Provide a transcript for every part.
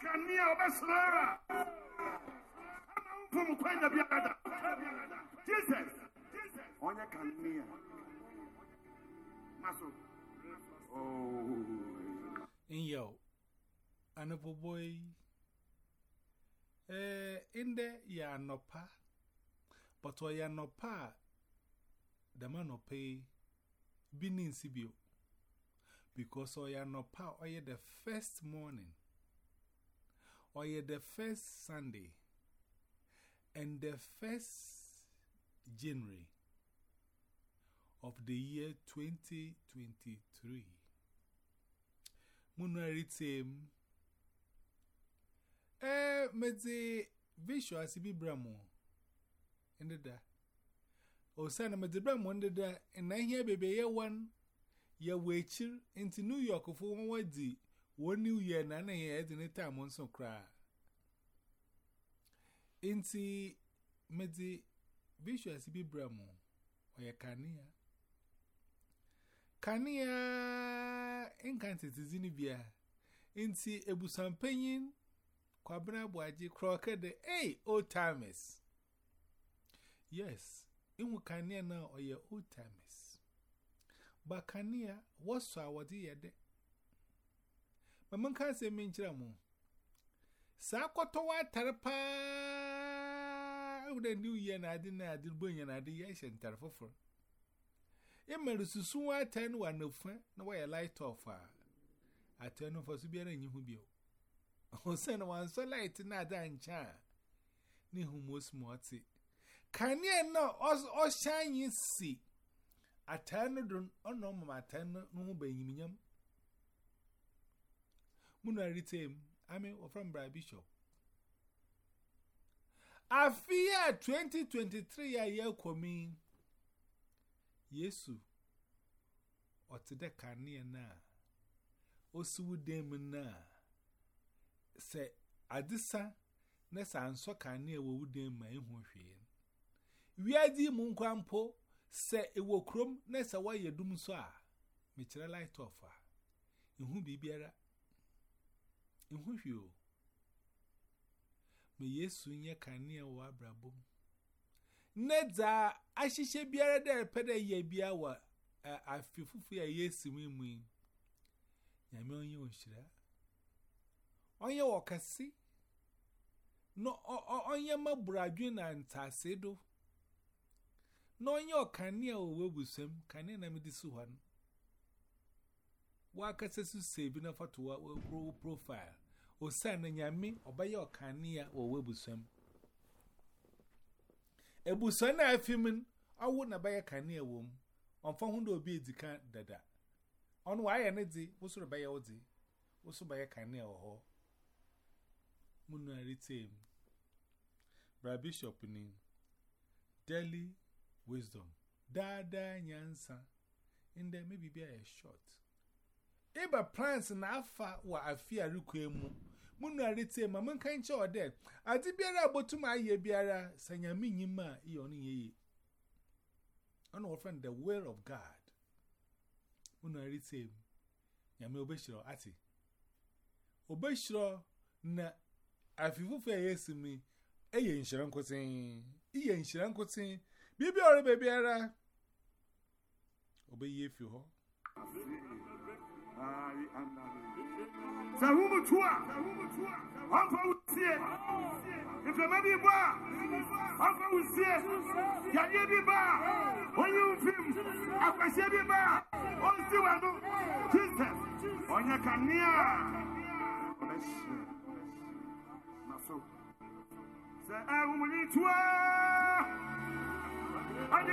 Kanea obesra. Ama mfumu kwenda biada. Jesus. Onye kanea. Maso. Oh. yo, another boy. Eh, in there, ya no pa, but why ya no pa, the man no pay, binin sibio. Because or ya no pa, or the first morning, or ya the first Sunday, and the first January of the year 2023. Munari tem. Eh, mede visual si bi bramo. Ende da. O sana mede bramo ende da. Na here bebe ye one ye wechir into New York for one wadi. One new year na na ye edi ne time on so kra. Inti mede visual si bi bramo. Oye kania. Kania incantity zini bia. Inti ebusampenyin kwabena buaji kroke de hey old timers. Yes, inwu kania na oye old timers. Ba kania wasu awadi yede. Maman ka sai min kira mu. Sakwatowa tarfa da new year na adin na adin bon ya na adin ya shan tarfafur. In mai rususun wata ni wa nufa na waya light off a a ta nufa su biyar yin hubiyo. Hussein wansu light na da nca ni humus moti. Kaniya na oshanyi si a ta nudun ọnà ọmọ mata nuhu bayi minyam. Muna retain, I mean, from Brian Bishop. I fear 2023 a year coming. Yesu, or to the na, or so dem na. Say, Adisa, Nessa and so carnier will dem my own shame. We are the moon crampo, say it will crumb, Nessa, light offer. In whom be. In who? Me yesu nye kania wa abrabom. Neda ashishe biara dere pede ye bia wa afifufu ya yesu mimwi. Nyame onye onshira. Onye wakasi. No onye mabura na ntase. No onye okania owo busem, kania na medisu hwan. Wakasa su save na fatowa profile. Osan and Yami, or by your canea or webusum. A busan, I femin, I wouldn't buy a canea womb. On four hundred obeys the can dada. On why an eddy was so by your day, was so by a canea or ho. Muna retain. Bra Bishop in Delhi Wisdom. Dada Nyansa. In there, maybe be a short. Eba plans na afa wa afia rukwe mu. mụnụ arịta ma mụ nka nche ọdẹ adị bịara agbọtụ ma ayị bịara sanyami nyi ma ihe ọnụ ihe yi ọnụ ọfrend the will of god mụnụ arịta m nyame obeshiro ati obeshiro na afifufu a yesi mi eye nhyira nkwụsị iye nhyira nkwụsị biribi ọrụ bebiara obeyi efi hɔ Thank you. Ai anda. Sahumu tua. Amfa usie. Ifema bi ba. Amfa usie. Yaye bi ba. Onye ufim. Akwashe bi ba. Onsi wanu. Jesus. Onye kania. Obeshi. Maso. Se eh, ahumu ni tua. Adi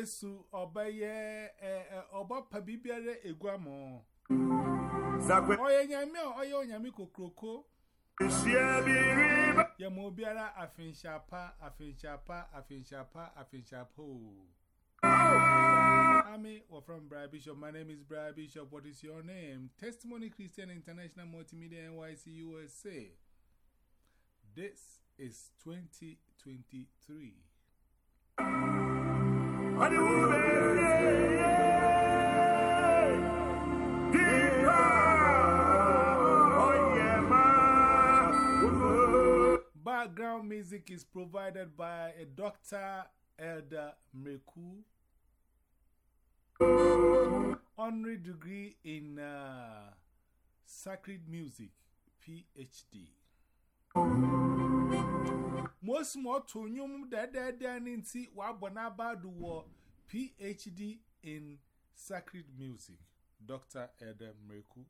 Yesu ọbẹyẹ ẹ ọbọpa bibiara egwu ama. Ọyẹ nyame a ọyẹ onyame kokoroko. Yẹmọ obiara afinhyapa afinhyapa afinhyapa afinhyapa o. Ami, we're from Briar Bishop. My name is Briar Bishop. What is your name? Testimony Christian International Multimedia NYC USA. This is 2023. Background music is provided by a Dr. Edem Mreku. Honorary degree in uh, Sacred Music, PhD. Osi mo to nyum dẹ́dẹ́dẹ́ ní ti wà bọ̀ n'abadu wọ PhD in Sacred Music, Dr. Edem Mreku.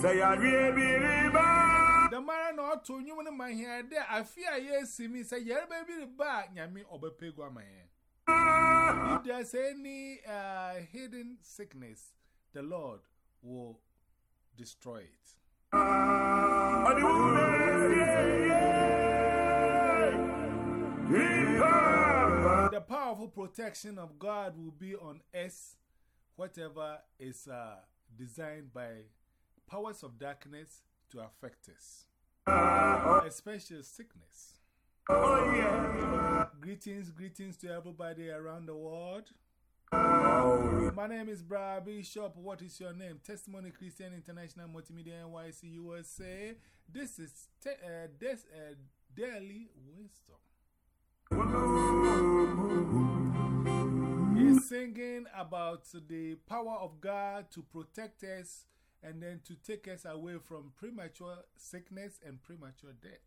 Sayari ebiriba! Damara na ọ to nyum ni ma hịa dẹ́ afi a mi sẹ yẹrẹ bẹ ebiriba nyami ọbẹ pegu ama. Ah! If there's any uh, hidden sickness, the Lord will destroy it. Uh, The powerful protection of God will be on us, whatever is uh, designed by powers of darkness to affect us, especially sickness. Greetings, greetings to everybody around the world. My name is Brad Bishop. What is your name? Testimony Christian International Multimedia NYC USA. This is uh, this, uh, Daily Wisdom. He's singing about the power of God to protect us and then to take us away from premature sickness and premature death.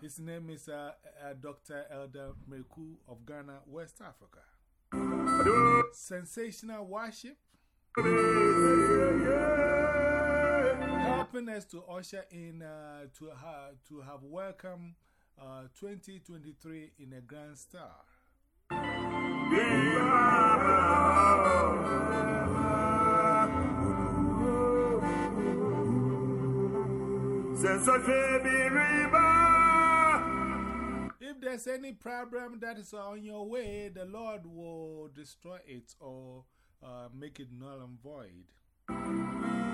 His name is uh, uh, Dr. Elder Meku of Ghana, West Africa. Sensational worship. Helping us to usher in uh, to, ha to have welcome 2023 in a grand style. If there's any problem that is on your way, the Lord will destroy it or uh, make it null and void.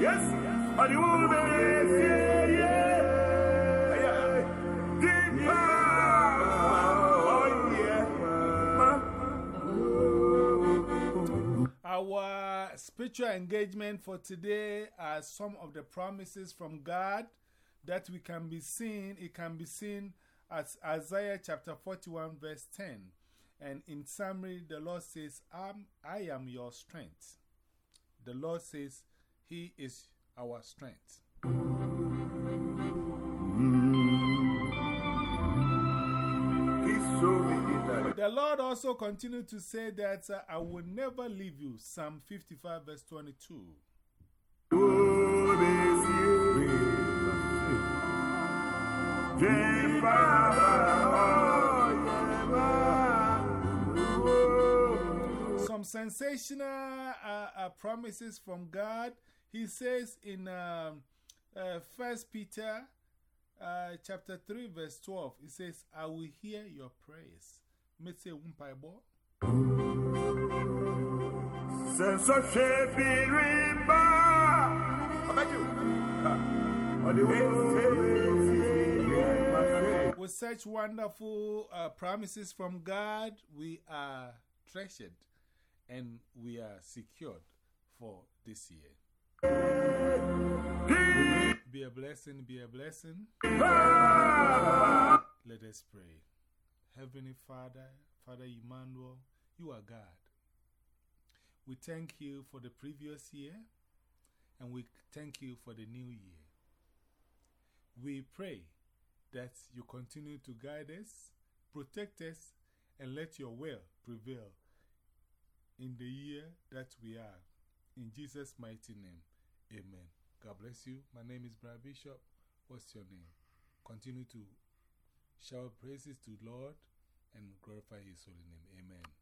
Yes. Our spiritual engagement for today are some of the promises from God that we can be seen. It can be seen as Isaiah chapter 41, verse 10. And in summary, the Lord says, I'm, I am your strength. The Lord says, He is our strength. The Lord also continued to say that uh, I will never leave you. Psalm 55, verse 22. Some sensational uh, uh, promises from God. He says in um, uh, First Peter uh, chapter 3, verse 12, He says, I will hear your riba. With such wonderful uh, promises from God, we are treasured and we are secured for this year. Be a blessing, be a blessing. Let us pray. Heavenly Father, Father Emmanuel, you are God. We thank you for the previous year and we thank you for the new year. We pray that you continue to guide us, protect us, and let your will prevail in the year that we are. In Jesus' mighty name, amen. God bless you. My name is Brad Bishop. What's your name? Continue to shower praises to Lord and glorify His holy name. Amen.